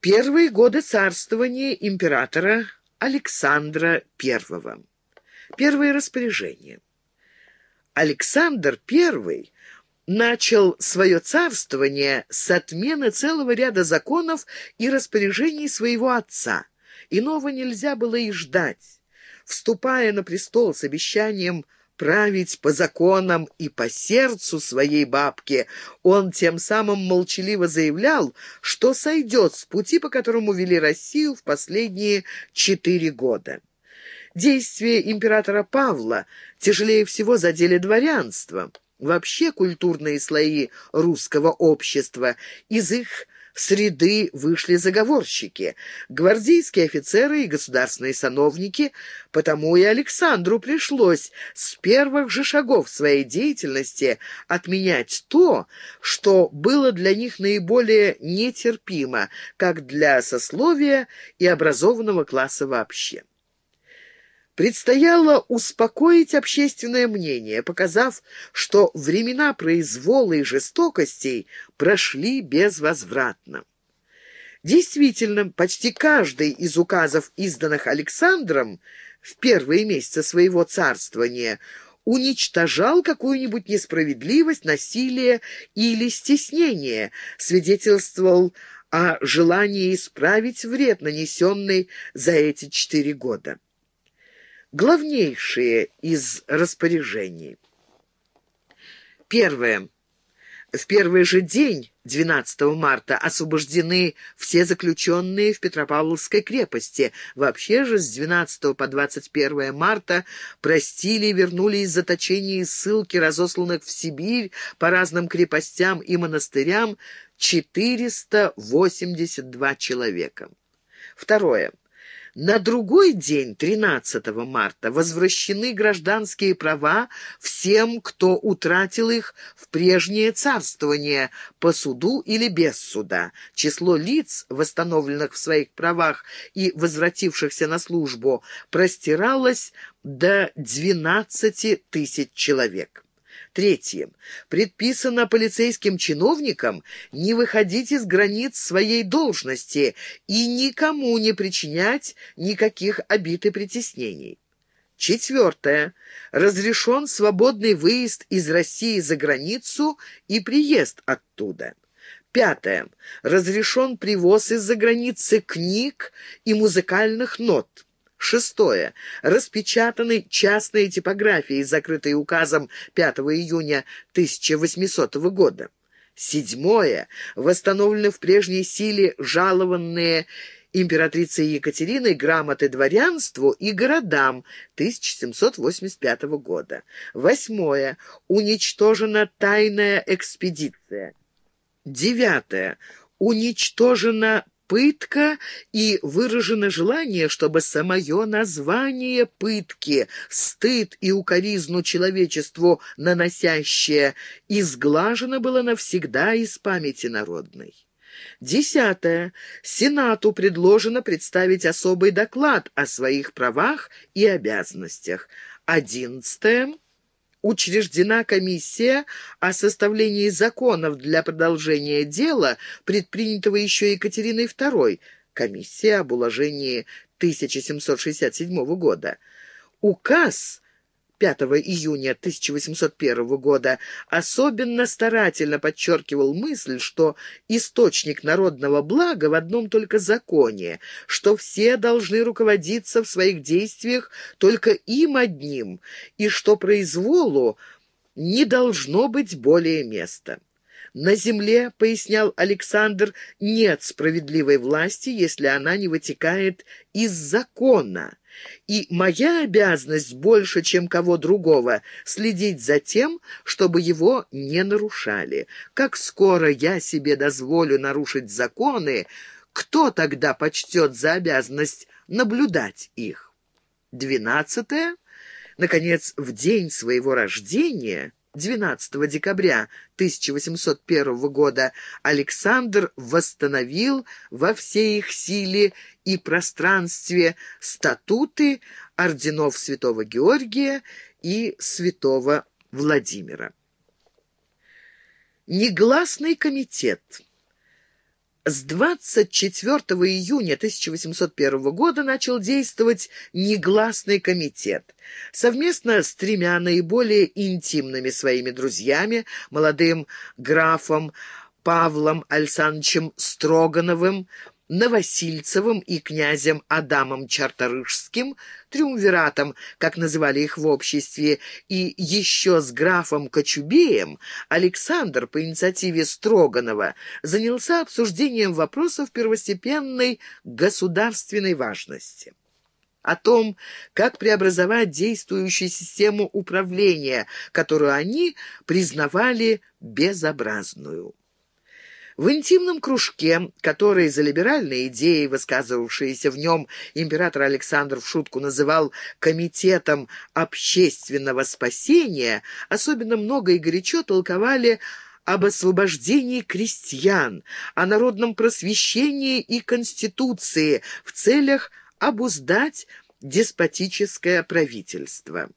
Первые годы царствования императора Александра I. Первые распоряжения. Александр I начал свое царствование с отмены целого ряда законов и распоряжений своего отца. Иного нельзя было и ждать. Вступая на престол с обещанием править по законам и по сердцу своей бабки, он тем самым молчаливо заявлял, что сойдет с пути, по которому вели Россию в последние четыре года. Действия императора Павла тяжелее всего задели дворянство. Вообще культурные слои русского общества из их среды вышли заговорщики, гвардейские офицеры и государственные сановники, потому и Александру пришлось с первых же шагов своей деятельности отменять то, что было для них наиболее нетерпимо, как для сословия и образованного класса вообще. Предстояло успокоить общественное мнение, показав, что времена произвола и жестокостей прошли безвозвратно. Действительно, почти каждый из указов, изданных Александром в первые месяцы своего царствования, уничтожал какую-нибудь несправедливость, насилие или стеснение, свидетельствовал о желании исправить вред, нанесенный за эти четыре года главнейшие из распоряжений. Первое. В первый же день, 12 марта, освобождены все заключенные в Петропавловской крепости. Вообще же с 12 по 21 марта простили и вернули из заточения и ссылки, разосланных в Сибирь по разным крепостям и монастырям, 482 человека. Второе. На другой день, 13 марта, возвращены гражданские права всем, кто утратил их в прежнее царствование по суду или без суда. Число лиц, восстановленных в своих правах и возвратившихся на службу, простиралось до 12 тысяч человек. Третье. Предписано полицейским чиновникам не выходить из границ своей должности и никому не причинять никаких обид и притеснений. Четвертое. Разрешен свободный выезд из России за границу и приезд оттуда. Пятое. Разрешен привоз из-за границы книг и музыкальных нот. Шестое. Распечатаны частные типографии, закрытые указом 5 июня 1800 года. Седьмое. Восстановлены в прежней силе жалованные императрицей Екатериной грамоты дворянству и городам 1785 года. Восьмое. Уничтожена тайная экспедиция. Девятое. Уничтожена пытка и выражено желание, чтобы самое название пытки, стыд и укоризну человечеству наносящее, изглажено было навсегда из памяти народной. Десятое. Сенату предложено представить особый доклад о своих правах и обязанностях. Одиннадцатое учреждена комиссия о составлении законов для продолжения дела, предпринятого еще Екатериной II, комиссия об уложении 1767 года. Указ 5 июня 1801 года особенно старательно подчеркивал мысль, что источник народного блага в одном только законе, что все должны руководиться в своих действиях только им одним, и что произволу не должно быть более места. На земле, пояснял Александр, нет справедливой власти, если она не вытекает из закона. И моя обязанность больше, чем кого другого, следить за тем, чтобы его не нарушали. Как скоро я себе дозволю нарушить законы, кто тогда почтет за обязанность наблюдать их? Двенадцатое. Наконец, в день своего рождения 12 декабря 1801 года Александр восстановил во всей их силе и пространстве статуты орденов святого Георгия и святого Владимира. Негласный комитет С 24 июня 1801 года начал действовать негласный комитет. Совместно с тремя наиболее интимными своими друзьями, молодым графом Павлом Александровичем Строгановым, Новосильцевым и князем Адамом Чарторышским, триумвиратом, как называли их в обществе, и еще с графом Кочубеем, Александр по инициативе Строганова занялся обсуждением вопросов первостепенной государственной важности о том, как преобразовать действующую систему управления, которую они признавали безобразную. В интимном кружке, который за либеральные идеи, высказывавшиеся в нем, император Александр в шутку называл «комитетом общественного спасения», особенно много и горячо толковали об освобождении крестьян, о народном просвещении и конституции в целях обуздать деспотическое правительство.